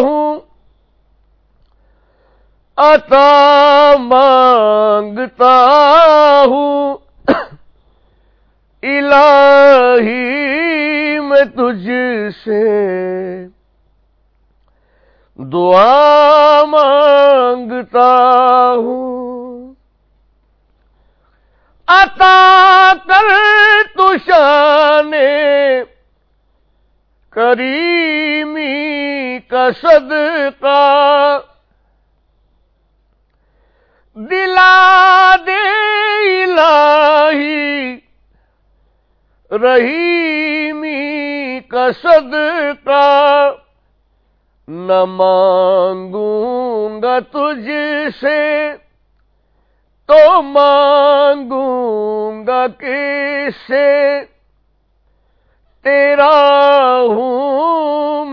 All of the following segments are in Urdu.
ہوں۔ عطا مانگتا ہوں۔ الہی میں تجھ سے دعا مانگتا ہوں۔ عطا کر تو شان کریمی کا صدقہ۔ دلا دے الہی رحیمی کا صدقہ۔ نہ مانگوں گا تجھ سے، تو مانگوں گا کس سے؟ تیرا ہوں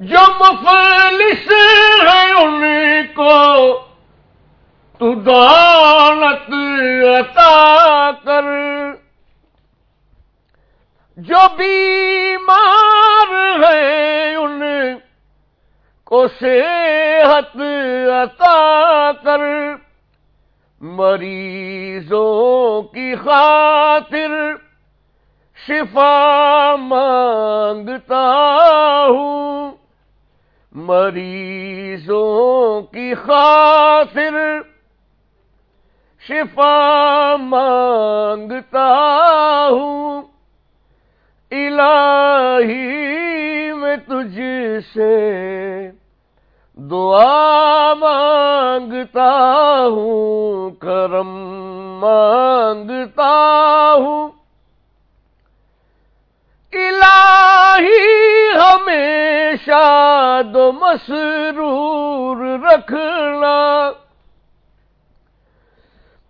جو مفلس ہے ان کو تو دولت عطا کر۔ جو بیمار ہے ان کو صحت عطا کر۔ مریضوں کی خاطر شفا مانگتا مریضوں کی خاطر شفا مانگتا ہوں۔ الہی میں تجھ سے دعا مانگتا ہوں، کرم مانگتا ہوں۔ مسرور رکھنا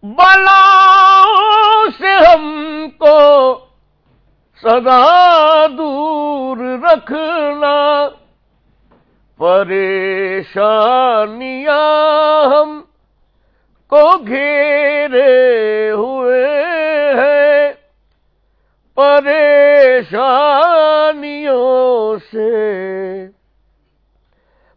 بلا سے ہم کو سدا دور رکھنا پریشانیاں ہم کو گھیرے ہوئے ہیں۔ پریشانیوں سے